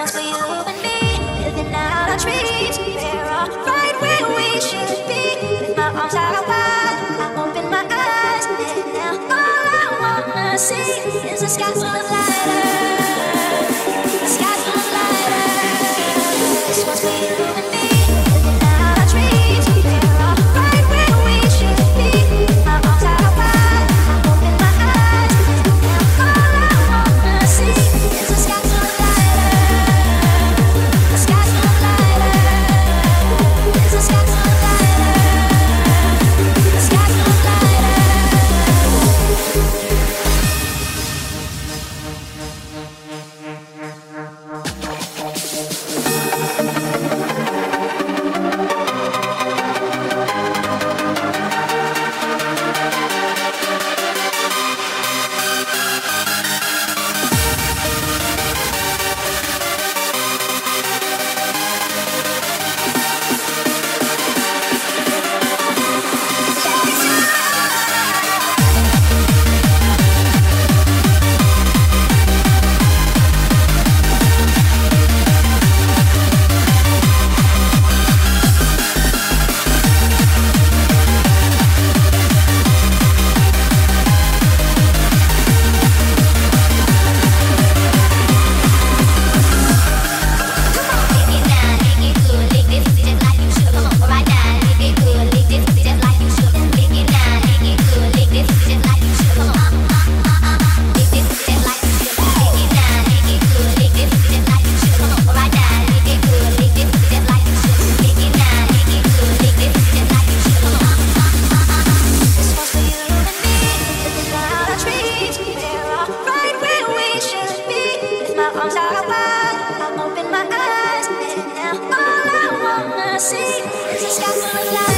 one's for you and me. Living out our dreams, we're all right where we should be. With my arms out wide, I open my eyes, and now all I wanna see is a sky full of light. from star above. I open my eyes, and now all I wanna see is a sky full of light.